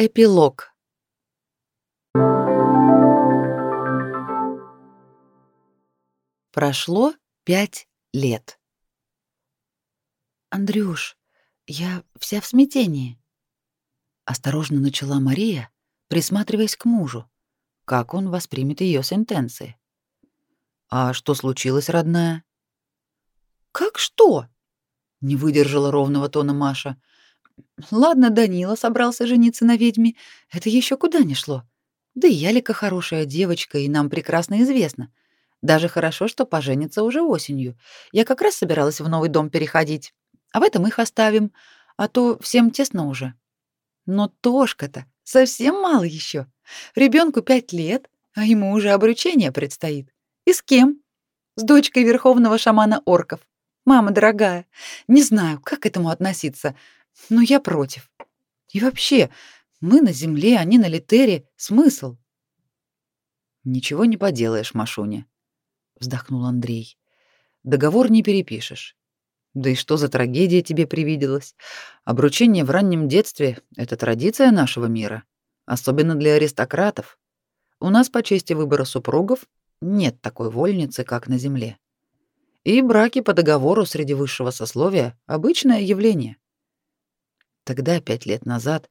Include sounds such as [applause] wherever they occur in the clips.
Эпилог. Прошло пять лет. Андрюш, я вся в смятении. Осторожно начала Мария, присматриваясь к мужу, как он воспримет ее сентенции. А что случилось, родная? Как что? Не выдержала ровного тона Маша. Ладно, Данила собрался жениться на ведьме, это еще куда ни шло. Да и Ялика хорошая девочка, и нам прекрасно известно. Даже хорошо, что поженится уже осенью. Я как раз собиралась в новый дом переходить. А в этом их оставим, а то всем тесно уже. Но Тошка-то совсем мало еще. Ребенку пять лет, а ему уже обручение предстоит. И с кем? С дочкой верховного шамана орков. Мама дорогая, не знаю, как к этому относиться, но я против. И вообще, мы на земле, они на Литере. Смысл? Ничего не поделаешь, Машуня, вздохнул Андрей. Договор не перепишешь. Да и что за трагедия тебе привиделась? Обручение в раннем детстве это традиция нашего мира, особенно для аристократов. У нас по чести выбора супругов нет такой вольницы, как на земле. И браки по договору среди высшего сословия обычное явление. Тогда, пять лет назад,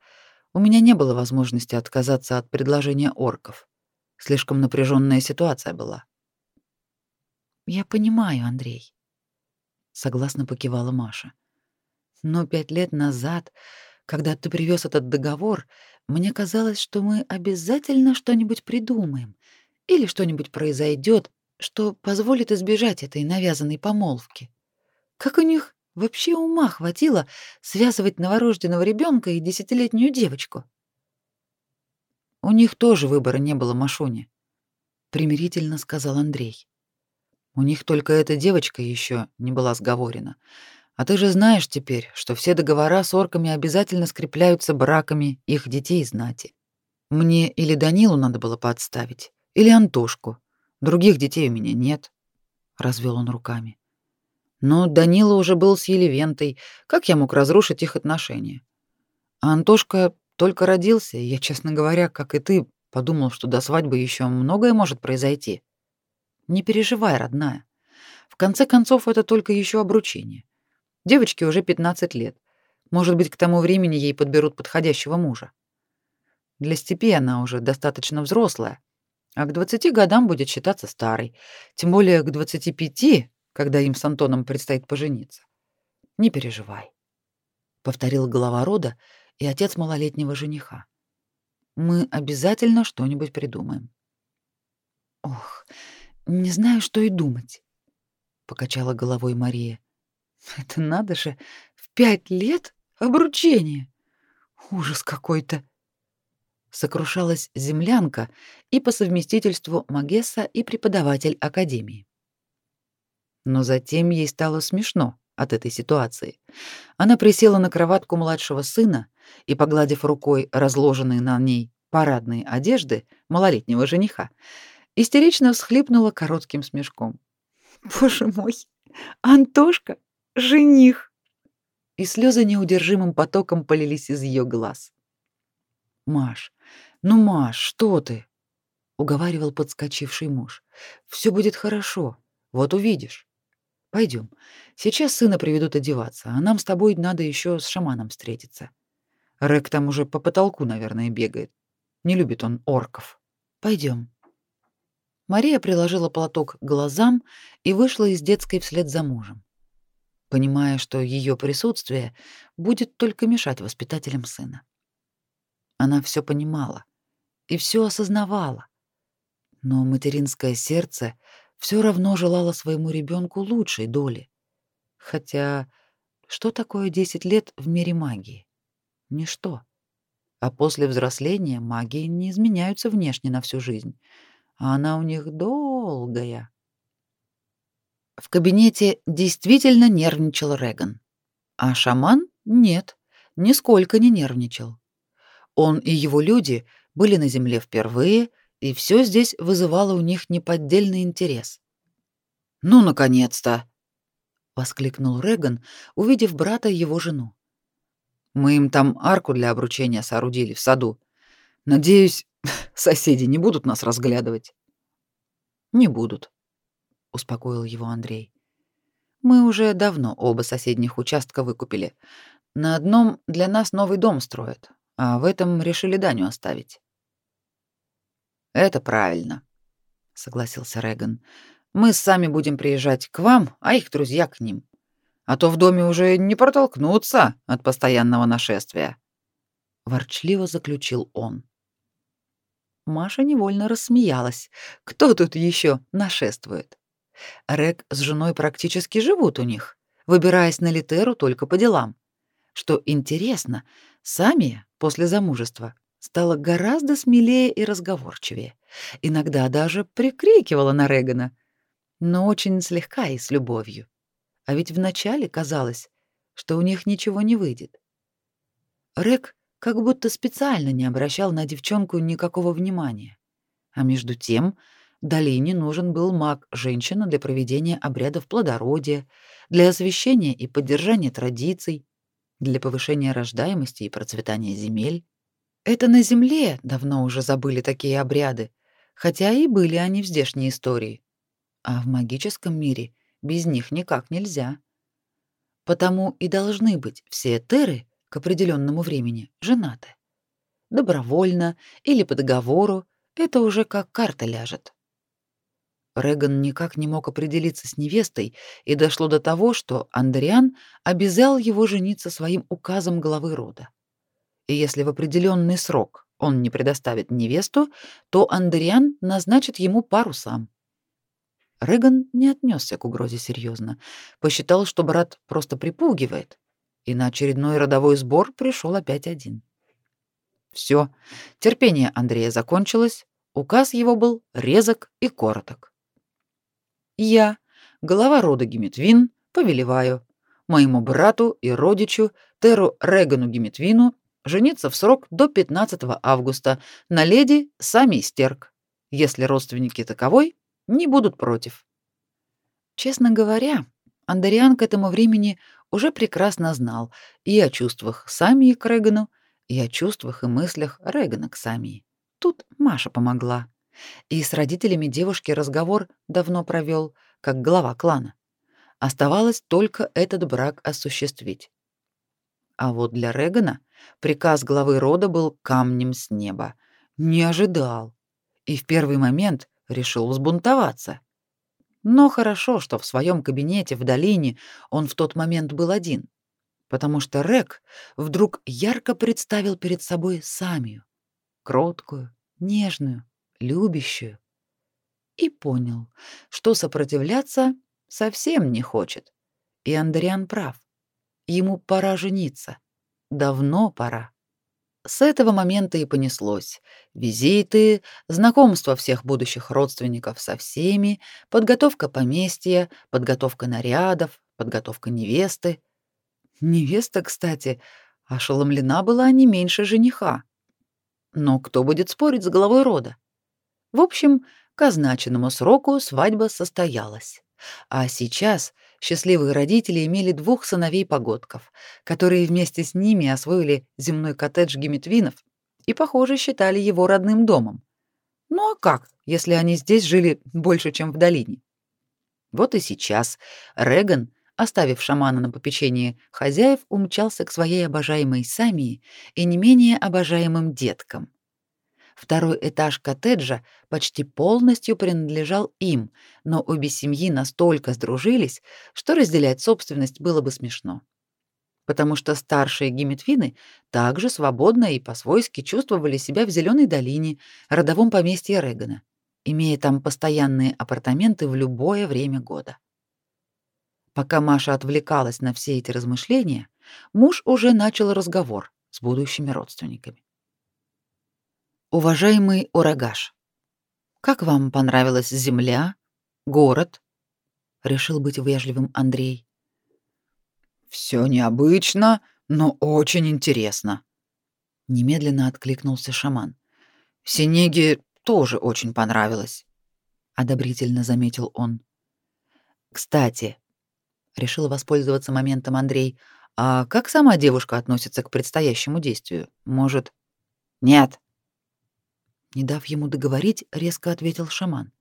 у меня не было возможности отказаться от предложения орков. Слишком напряженная ситуация была. Я понимаю, Андрей, согласно покивала Маша. Но пять лет назад, когда ты привез этот договор, мне казалось, что мы обязательно что-нибудь придумаем или что-нибудь произойдет, что позволит избежать этой навязанной помолвки. Как у них Вообще ума хватило связывать новорожденного ребенка и десятилетнюю девочку. У них тоже выбора не было, Машуне, примирительно сказал Андрей. У них только эта девочка еще не была сговорена. А ты же знаешь теперь, что все договора с орками обязательно скрепляются браками их детей знати. Мне или Данилу надо было подставить, или Антошку. Других детей у меня нет, развел он руками. Но Данила уже был с Елевентой. Как я мог разрушить их отношения? А Антошка только родился, и я, честно говоря, как и ты, подумал, что до свадьбы еще многое может произойти. Не переживай, родная. В конце концов, это только еще обручение. Девочке уже 15 лет. Может быть, к тому времени ей подберут подходящего мужа. Для Степи она уже достаточно взрослая, а к 20 годам будет считаться старой. Тем более к 25 когда им с Антоном предстоит пожениться. Не переживай, повторил глава рода и отец малолетнего жениха. Мы обязательно что-нибудь придумаем. Ох, не знаю, что и думать, покачала головой Мария. Это надо же, в пять лет обручение. Ужас какой-то. Сокрушалась землянка и по совместительству магесса и преподаватель академии. Но затем ей стало смешно от этой ситуации. Она присела на кроватку младшего сына и, погладив рукой разложенные на ней парадные одежды малолетнего жениха, истерично всхлипнула коротким смешком. «Боже мой! Антошка! Жених!» И слезы неудержимым потоком полились из ее глаз. «Маш, ну, Маш, что ты?» — уговаривал подскочивший муж. «Все будет хорошо, вот увидишь». Пойдем. Сейчас сына приведут одеваться, а нам с тобой надо еще с шаманом встретиться. Рэк там уже по потолку, наверное, бегает. Не любит он орков. Пойдем. Мария приложила платок к глазам и вышла из детской вслед за мужем, понимая, что ее присутствие будет только мешать воспитателям сына. Она все понимала и все осознавала, но материнское сердце все равно желала своему ребенку лучшей доли. Хотя что такое 10 лет в мире магии? Ничто. А после взросления магии не изменяются внешне на всю жизнь, а она у них долгая. В кабинете действительно нервничал Реган, а шаман нет, нисколько не нервничал. Он и его люди были на земле впервые и все здесь вызывало у них неподдельный интерес. «Ну, наконец-то!» — воскликнул Реган, увидев брата и его жену. Мы им там арку для обручения соорудили в саду. Надеюсь, [laughs] соседи не будут нас разглядывать. Не будут, успокоил его Андрей. Мы уже давно оба соседних участка выкупили. На одном для нас новый дом строят, а в этом решили Даню оставить. Это правильно, согласился Реган. Мы сами будем приезжать к вам, а их друзья к ним. А то в доме уже не протолкнуться от постоянного нашествия, ворчливо заключил он. Маша невольно рассмеялась. Кто тут еще нашествует? Рек с женой практически живут у них, выбираясь на Литеру только по делам. Что интересно, сами после замужества стала гораздо смелее и разговорчивее. Иногда даже прикрикивала на Регана, но очень слегка и с любовью. А ведь вначале казалось, что у них ничего не выйдет. Рек как будто специально не обращал на девчонку никакого внимания. А между тем Долине нужен был маг-женщина для проведения обрядов плодородия, для освящения и поддержания традиций, для повышения рождаемости и процветания земель. Это на земле давно уже забыли такие обряды, хотя и были они в здешней истории. А в магическом мире без них никак нельзя. Потому и должны быть все этеры к определенному времени женаты. Добровольно или по договору, это уже как карта ляжет. Реган никак не мог определиться с невестой, и дошло до того, что Андриан обязал его жениться своим указом главы рода. И если в определенный срок он не предоставит невесту, то Андриан назначит ему пару сам. Реган не отнесся к угрозе серьезно, посчитал, что брат просто припугивает, и на очередной родовой сбор пришел опять один. Все, терпение Андрея закончилось, указ его был резок и короток. Я, глава рода Геметвин, повелеваю моему брату и родичу Теру Регану Геметвину жениться в срок до 15 августа на леди Сами Стерк, если родственники таковой не будут против. Честно говоря, Андариан к этому времени уже прекрасно знал и о чувствах Самии к Регану, и о чувствах и мыслях Регана к Самии. Тут Маша помогла. И с родителями девушки разговор давно провел, как глава клана. Оставалось только этот брак осуществить. А вот для Регана приказ главы рода был камнем с неба. Не ожидал. И в первый момент решил взбунтоваться. Но хорошо, что в своем кабинете в долине он в тот момент был один, потому что Рек вдруг ярко представил перед собой Самию, кроткую, нежную, любящую, и понял, что сопротивляться совсем не хочет. И Андриан прав. Ему пора жениться. Давно пора. С этого момента и понеслось. Визиты, знакомство всех будущих родственников со всеми, подготовка поместья, подготовка нарядов, подготовка невесты. Невеста, кстати, ошеломлена была не меньше жениха. Но кто будет спорить с головой рода? В общем, к означенному сроку свадьба состоялась. А сейчас счастливые родители имели двух сыновей-погодков, которые вместе с ними освоили земной коттедж Геметвинов и, похоже, считали его родным домом. Ну а как, если они здесь жили больше, чем в долине? Вот и сейчас Реган, оставив шамана на попечении хозяев, умчался к своей обожаемой Самии и не менее обожаемым деткам. Второй этаж коттеджа почти полностью принадлежал им, но обе семьи настолько сдружились, что разделять собственность было бы смешно. Потому что старшие гиметвины также свободно и по-свойски чувствовали себя в Зеленой долине, родовом поместье Регана, имея там постоянные апартаменты в любое время года. Пока Маша отвлекалась на все эти размышления, муж уже начал разговор с будущими родственниками. Уважаемый Урагаш, как вам понравилась земля, город? Решил быть вежливым Андрей. Все необычно, но очень интересно. Немедленно откликнулся шаман. Синеге тоже очень понравилось, одобрительно заметил он. Кстати, решил воспользоваться моментом Андрей. А как сама девушка относится к предстоящему действию? Может, нет? Не дав ему договорить, резко ответил шаман.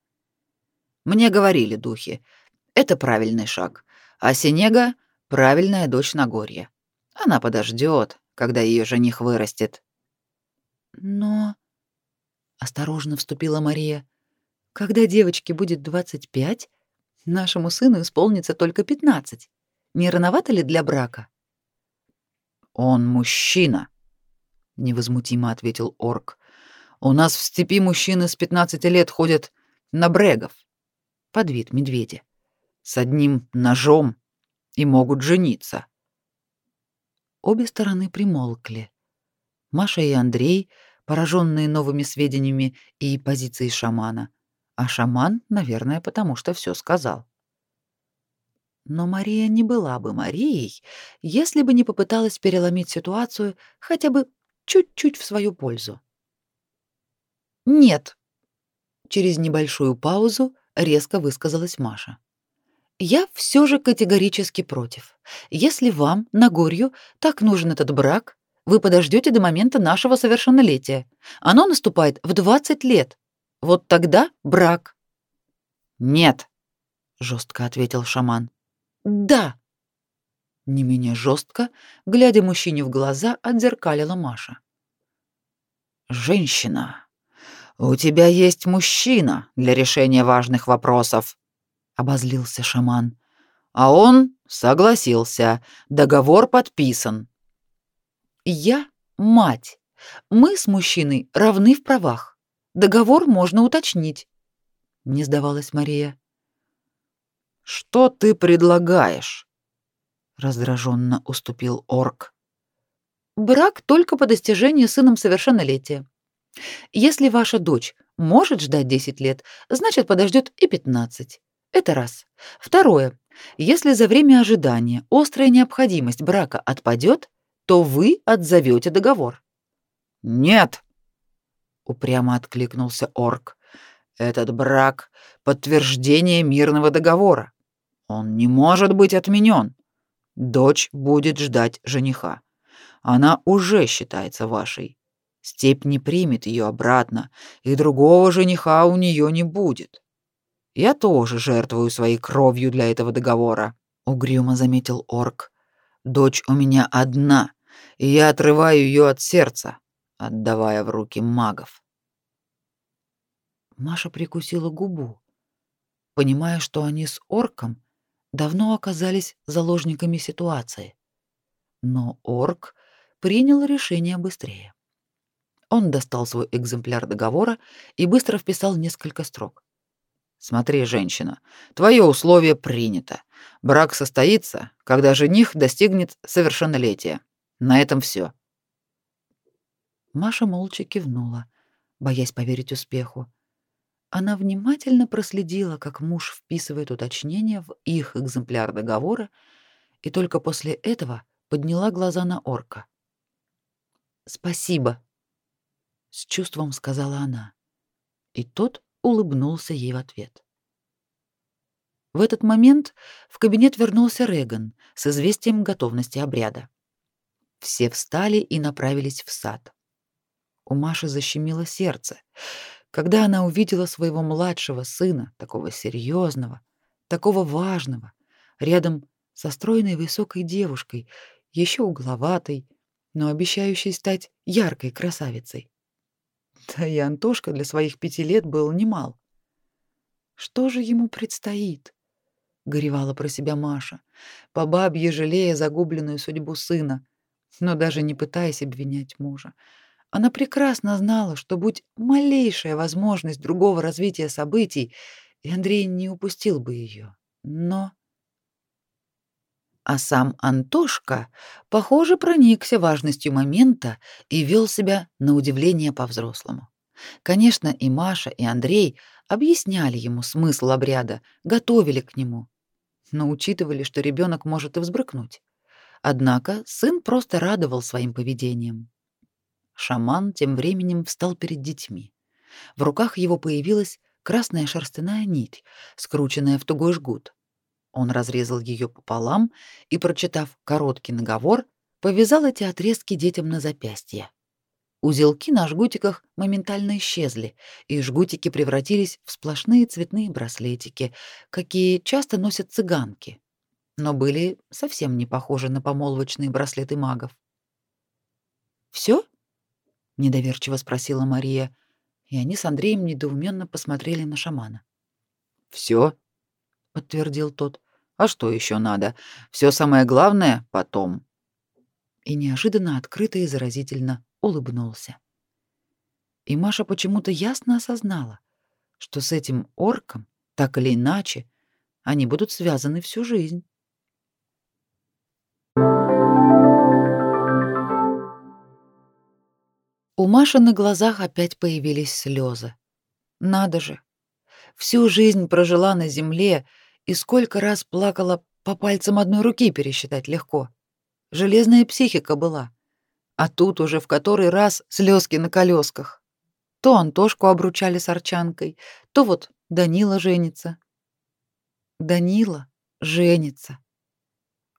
Мне говорили духи, это правильный шаг, а Синега — правильная дочь Нагорья. Она подождет, когда ее жених вырастет. Но... Осторожно вступила Мария. Когда девочке будет двадцать пять, нашему сыну исполнится только пятнадцать. Не рановато ли для брака? Он мужчина, невозмутимо ответил орк. У нас в степи мужчины с пятнадцати лет ходят на брегов под вид медведя с одним ножом и могут жениться. Обе стороны примолкли. Маша и Андрей, пораженные новыми сведениями и позицией шамана, а шаман, наверное, потому что все сказал. Но Мария не была бы Марией, если бы не попыталась переломить ситуацию хотя бы чуть-чуть в свою пользу. Нет. Через небольшую паузу резко высказалась Маша. Я все же категорически против. Если вам, Нагорью, так нужен этот брак, вы подождете до момента нашего совершеннолетия. Оно наступает в 20 лет. Вот тогда брак. Нет, жестко ответил шаман. Да. Не менее жестко, глядя мужчине в глаза, отзеркалила Маша. Женщина, у тебя есть мужчина для решения важных вопросов, обозлился шаман. А он согласился. Договор подписан. Я мать. Мы с мужчиной равны в правах. Договор можно уточнить. Не сдавалась Мария. Что ты предлагаешь? раздраженно уступил орк. Брак только по достижении сыном совершеннолетия. Если ваша дочь может ждать 10 лет, значит, подождет и 15. Это раз. Второе. Если за время ожидания острая необходимость брака отпадет, то вы отзовете договор. Нет, упрямо откликнулся орк. Этот брак подтверждение мирного договора. Он не может быть отменен. Дочь будет ждать жениха. Она уже считается вашей. Степь не примет ее обратно, и другого жениха у нее не будет. Я тоже жертвую своей кровью для этого договора, угрюмо заметил орк. Дочь у меня одна, и я отрываю ее от сердца, отдавая в руки магов. Маша прикусила губу, понимая, что они с орком давно оказались заложниками ситуации. Но орк принял решение быстрее. Он достал свой экземпляр договора и быстро вписал несколько строк. «Смотри, женщина, твое условие принято. Брак состоится, когда жених достигнет совершеннолетия. На этом все. Маша молча кивнула, боясь поверить успеху. Она внимательно проследила, как муж вписывает уточнения в их экземпляр договора, и только после этого подняла глаза на орка. «Спасибо», — с чувством сказала она. И тот улыбнулся ей в ответ. В этот момент в кабинет вернулся Реган с известием готовности обряда. Все встали и направились в сад. У Маши защемило сердце когда она увидела своего младшего сына, такого серьезного, такого важного, рядом со стройной высокой девушкой, еще угловатой, но обещающей стать яркой красавицей. Да и Антошка для своих пяти лет был немал. Что же ему предстоит? горевала про себя Маша, по бабье жалея загубленную судьбу сына, но даже не пытаясь обвинять мужа. Она прекрасно знала, что будь малейшая возможность другого развития событий, и Андрей не упустил бы ее. Но а сам Антошка, похоже, проникся важностью момента и вел себя на удивление по-взрослому. Конечно, и Маша, и Андрей объясняли ему смысл обряда, готовили к нему, но учитывали, что ребенок может и взбрыкнуть. Однако сын просто радовал своим поведением. Шаман тем временем встал перед детьми. В руках его появилась красная шерстяная нить, скрученная в тугой жгут. Он разрезал ее пополам и, прочитав короткий наговор, повязал эти отрезки детям на запястье. Узелки на жгутиках моментально исчезли, и жгутики превратились в сплошные цветные браслетики, какие часто носят цыганки, но были совсем не похожи на помолвочные браслеты магов. Все? недоверчиво спросила Мария, и они с Андреем недоуменно посмотрели на шамана. Все, подтвердил тот. А что еще надо? Все самое главное потом. И неожиданно открыто и заразительно улыбнулся. И Маша почему-то ясно осознала, что с этим орком, так или иначе, они будут связаны всю жизнь. У Маши на глазах опять появились слезы. Надо же. Всю жизнь прожила на земле и сколько раз плакала по пальцам одной руки пересчитать легко. Железная психика была. А тут уже в который раз слезки на колесках. То Антошку обручали с Арчанкой, то вот Данила женится. Данила женится.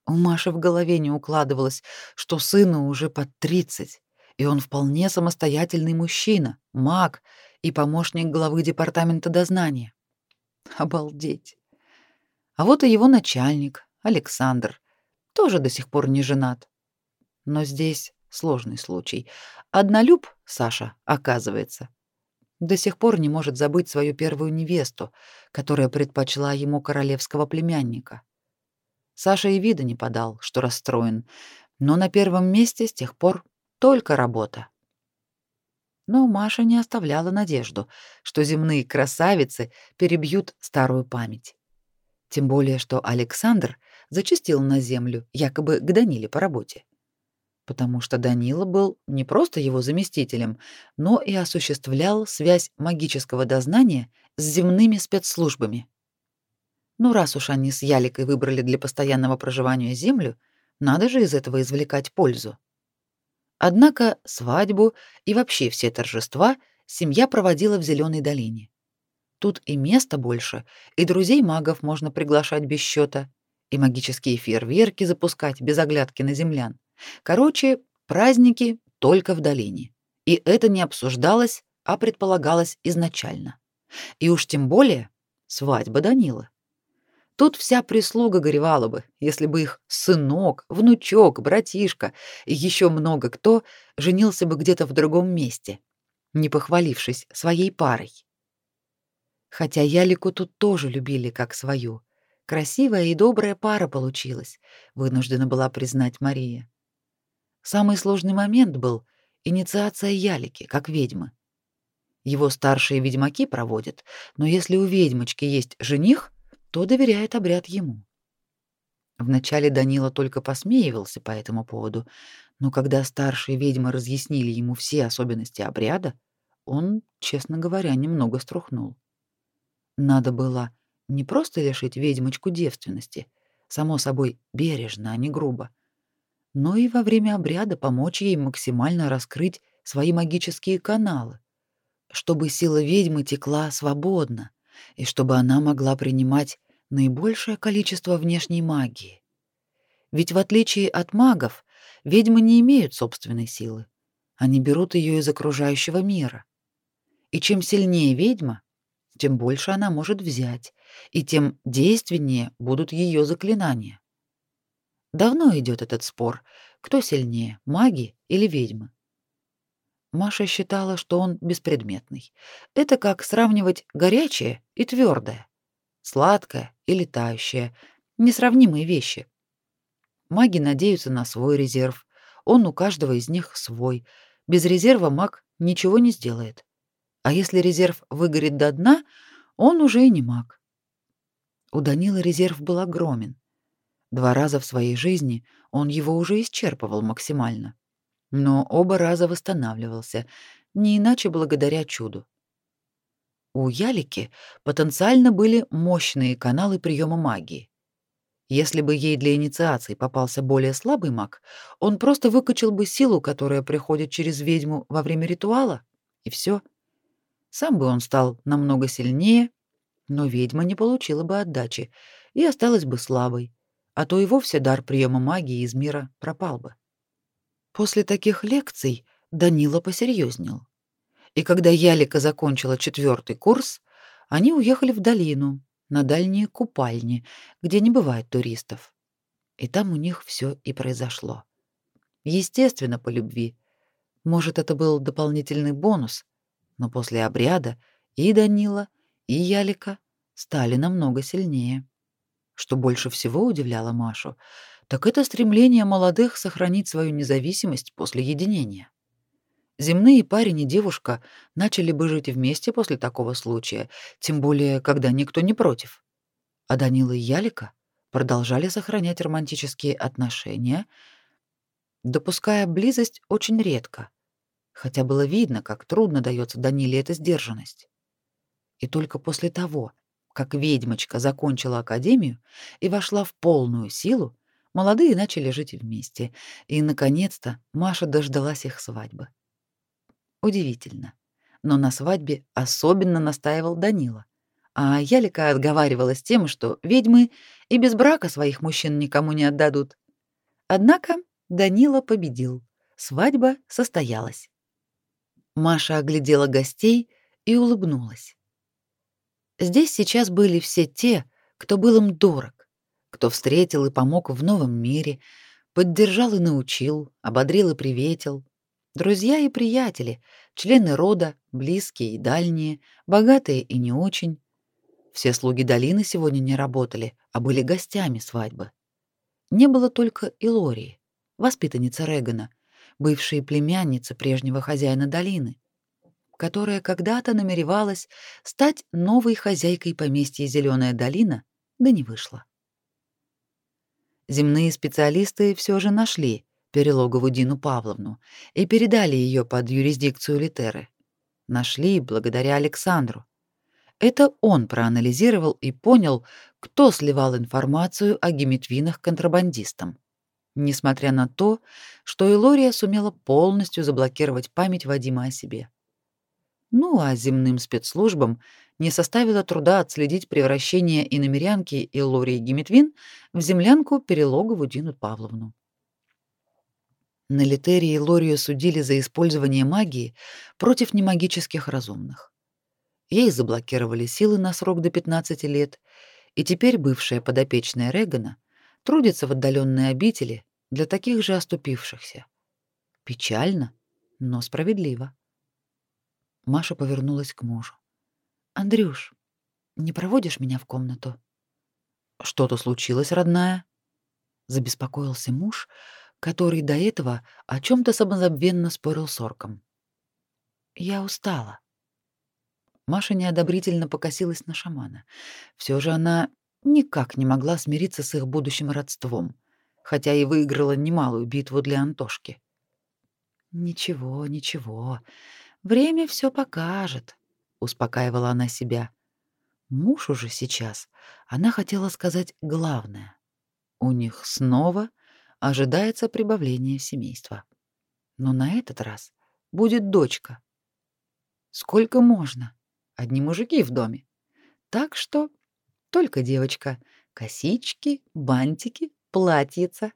У Маши в голове не укладывалось, что сыну уже под тридцать и он вполне самостоятельный мужчина, маг и помощник главы департамента дознания. Обалдеть. А вот и его начальник, Александр, тоже до сих пор не женат. Но здесь сложный случай. Однолюб, Саша, оказывается, до сих пор не может забыть свою первую невесту, которая предпочла ему королевского племянника. Саша и вида не подал, что расстроен, но на первом месте с тех пор только работа. Но Маша не оставляла надежду, что земные красавицы перебьют старую память. Тем более, что Александр зачастил на землю, якобы к Даниле по работе. Потому что Данила был не просто его заместителем, но и осуществлял связь магического дознания с земными спецслужбами. Ну, раз уж они с Яликой выбрали для постоянного проживания землю, надо же из этого извлекать пользу. Однако свадьбу и вообще все торжества семья проводила в Зеленой долине. Тут и места больше, и друзей магов можно приглашать без счета, и магические фейерверки запускать без оглядки на землян. Короче, праздники только в долине. И это не обсуждалось, а предполагалось изначально. И уж тем более свадьба Данила. Тут вся прислуга горевала бы, если бы их сынок, внучок, братишка и еще много кто женился бы где-то в другом месте, не похвалившись своей парой. Хотя Ялику тут тоже любили как свою. Красивая и добрая пара получилась, вынуждена была признать Мария. Самый сложный момент был инициация Ялики как ведьмы. Его старшие ведьмаки проводят, но если у ведьмочки есть жених, то доверяет обряд ему. Вначале Данила только посмеивался по этому поводу, но когда старшие ведьмы разъяснили ему все особенности обряда, он, честно говоря, немного струхнул. Надо было не просто лишить ведьмочку девственности, само собой, бережно, а не грубо, но и во время обряда помочь ей максимально раскрыть свои магические каналы, чтобы сила ведьмы текла свободно, и чтобы она могла принимать наибольшее количество внешней магии. Ведь в отличие от магов, ведьмы не имеют собственной силы. Они берут ее из окружающего мира. И чем сильнее ведьма, тем больше она может взять, и тем действеннее будут ее заклинания. Давно идет этот спор, кто сильнее, маги или ведьмы. Маша считала, что он беспредметный. Это как сравнивать горячее и твердое, сладкое и летающее, несравнимые вещи. Маги надеются на свой резерв. Он у каждого из них свой. Без резерва маг ничего не сделает. А если резерв выгорит до дна, он уже и не маг. У Данила резерв был огромен. Два раза в своей жизни он его уже исчерпывал максимально но оба раза восстанавливался, не иначе благодаря чуду. У Ялики потенциально были мощные каналы приема магии. Если бы ей для инициации попался более слабый маг, он просто выкачал бы силу, которая приходит через ведьму во время ритуала, и все. Сам бы он стал намного сильнее, но ведьма не получила бы отдачи, и осталась бы слабой, а то и вовсе дар приема магии из мира пропал бы. После таких лекций Данила посерьезнел. И когда Ялика закончила четвертый курс, они уехали в долину, на дальние купальни, где не бывает туристов. И там у них все и произошло. Естественно, по любви. Может, это был дополнительный бонус, но после обряда и Данила, и Ялика стали намного сильнее. Что больше всего удивляло Машу, так это стремление молодых сохранить свою независимость после единения. Земные парень и девушка начали бы жить вместе после такого случая, тем более, когда никто не против. А Данила и Ялика продолжали сохранять романтические отношения, допуская близость очень редко, хотя было видно, как трудно дается Даниле эта сдержанность. И только после того, как ведьмочка закончила академию и вошла в полную силу, молодые начали жить вместе, и, наконец-то, Маша дождалась их свадьбы. Удивительно. Но на свадьбе особенно настаивал Данила. А Ялика отговаривалась тем, что ведьмы и без брака своих мужчин никому не отдадут. Однако Данила победил. Свадьба состоялась. Маша оглядела гостей и улыбнулась. Здесь сейчас были все те, кто был им дорог, кто встретил и помог в новом мире, поддержал и научил, ободрил и приветил, Друзья и приятели, члены рода, близкие и дальние, богатые и не очень. Все слуги долины сегодня не работали, а были гостями свадьбы. Не было только Илории, воспитанницы Регана, бывшей племянницы прежнего хозяина долины, которая когда-то намеревалась стать новой хозяйкой поместья Зеленая долина, да не вышла. Земные специалисты все же нашли Перелогову Дину Павловну и передали ее под юрисдикцию Литеры. Нашли благодаря Александру. Это он проанализировал и понял, кто сливал информацию о геметвинах контрабандистам. Несмотря на то, что Илория сумела полностью заблокировать память Вадима о себе. Ну а земным спецслужбам не составило труда отследить превращение иномерянки Илории Геметвин в землянку Перелогову Дину Павловну. На Литерии Лорию судили за использование магии против немагических разумных. Ей заблокировали силы на срок до 15 лет, и теперь бывшая подопечная Регана трудится в отдаленной обители для таких же оступившихся. Печально, но справедливо. Маша повернулась к мужу. Андрюш, не проводишь меня в комнату? Что-то случилось, родная? Забеспокоился муж, который до этого о чем то самозабвенно спорил с орком. Я устала. Маша неодобрительно покосилась на шамана. Все же она никак не могла смириться с их будущим родством, хотя и выиграла немалую битву для Антошки. Ничего, ничего. Время все покажет, успокаивала она себя. Муж уже сейчас. Она хотела сказать главное. У них снова ожидается прибавление семейства. Но на этот раз будет дочка. Сколько можно? Одни мужики в доме. Так что только девочка. Косички, бантики, платьица.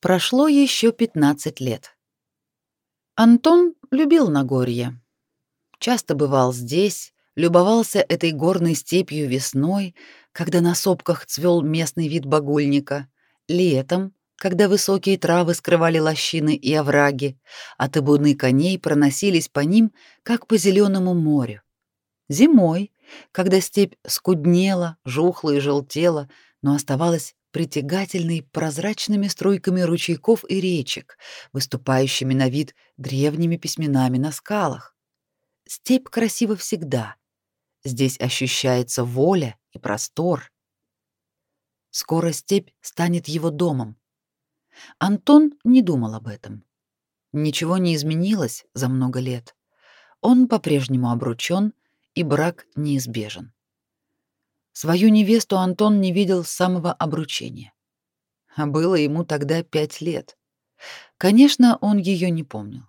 Прошло еще 15 лет. Антон любил Нагорье. Часто бывал здесь, любовался этой горной степью весной, когда на сопках цвел местный вид багульника, летом, когда высокие травы скрывали лощины и овраги, а табуны коней проносились по ним, как по зеленому морю. Зимой, когда степь скуднела, жухла и желтела, но оставалась притягательной прозрачными струйками ручейков и речек, выступающими на вид древними письменами на скалах. Степь красива всегда, Здесь ощущается воля и простор. Скоро степь станет его домом. Антон не думал об этом. Ничего не изменилось за много лет. Он по-прежнему обручён, и брак неизбежен. Свою невесту Антон не видел с самого обручения. А было ему тогда пять лет. Конечно, он ее не помнил.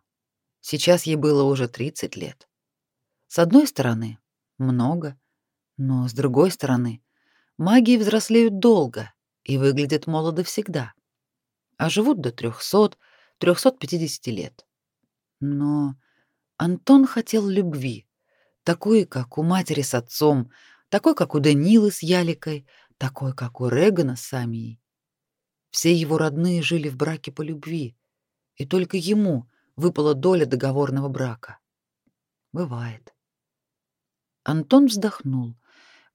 Сейчас ей было уже 30 лет. С одной стороны, много, но с другой стороны, магии взрослеют долго и выглядят молодо всегда, а живут до 300-350 лет. Но Антон хотел любви, такой, как у матери с отцом, такой, как у Данилы с Яликой, такой, как у Регана с Амией. Все его родные жили в браке по любви, и только ему выпала доля договорного брака. Бывает. Антон вздохнул,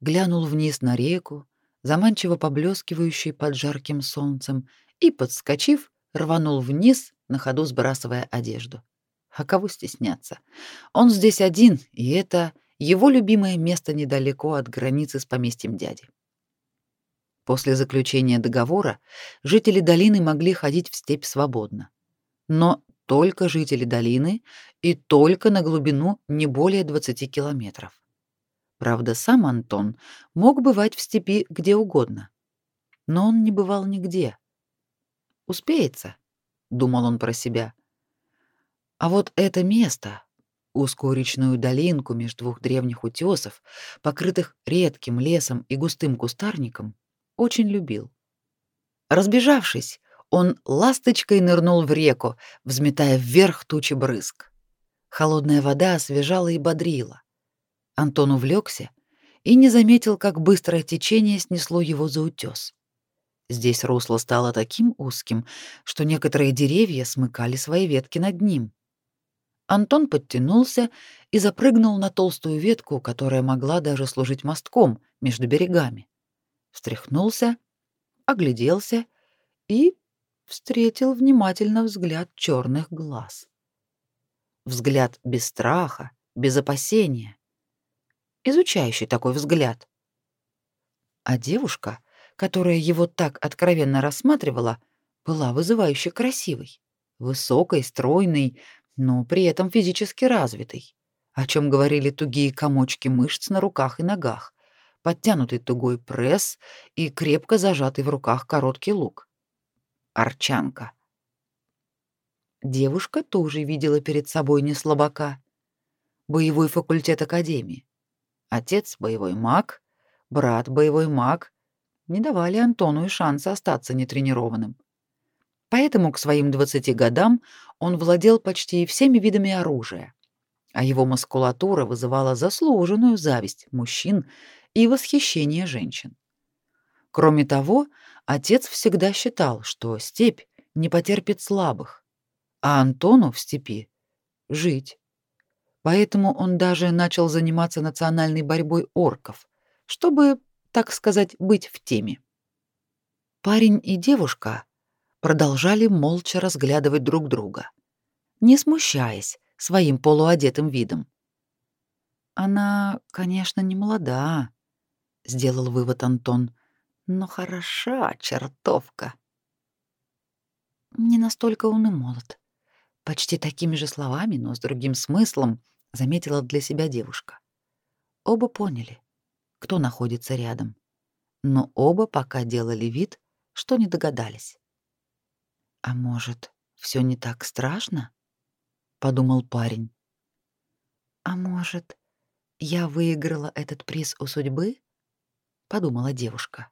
глянул вниз на реку, заманчиво поблескивающую под жарким солнцем, и, подскочив, рванул вниз, на ходу сбрасывая одежду. А кого стесняться? Он здесь один, и это его любимое место недалеко от границы с поместьем дяди. После заключения договора жители долины могли ходить в степь свободно. Но только жители долины и только на глубину не более 20 километров. Правда, сам Антон мог бывать в степи где угодно. Но он не бывал нигде. «Успеется», — думал он про себя. А вот это место, узкую речную долинку между двух древних утесов, покрытых редким лесом и густым кустарником, очень любил. Разбежавшись, он ласточкой нырнул в реку, взметая вверх тучи брызг. Холодная вода освежала и бодрила. Антон увлекся и не заметил, как быстрое течение снесло его за утес. Здесь русло стало таким узким, что некоторые деревья смыкали свои ветки над ним. Антон подтянулся и запрыгнул на толстую ветку, которая могла даже служить мостком между берегами встряхнулся, огляделся и встретил внимательно взгляд черных глаз. Взгляд без страха, без опасения. Изучающий такой взгляд. А девушка, которая его так откровенно рассматривала, была вызывающе красивой, высокой, стройной, но при этом физически развитой, о чем говорили тугие комочки мышц на руках и ногах, подтянутый тугой пресс и крепко зажатый в руках короткий лук. Арчанка. Девушка тоже видела перед собой не слабака. Боевой факультет академии. Отец боевой маг, брат боевой маг не давали Антону и шанса остаться нетренированным. Поэтому к своим 20 годам он владел почти всеми видами оружия, а его мускулатура вызывала заслуженную зависть мужчин и восхищение женщин. Кроме того, отец всегда считал, что степь не потерпит слабых, а Антону в степи жить. Поэтому он даже начал заниматься национальной борьбой орков, чтобы, так сказать, быть в теме. Парень и девушка продолжали молча разглядывать друг друга, не смущаясь своим полуодетым видом. Она, конечно, не молода, сделал вывод Антон. Но хороша чертовка. Не настолько он и молод. Почти такими же словами, но с другим смыслом, заметила для себя девушка. Оба поняли, кто находится рядом, но оба пока делали вид, что не догадались. А может, все не так страшно? подумал парень. А может, я выиграла этот приз у судьбы? подумала девушка.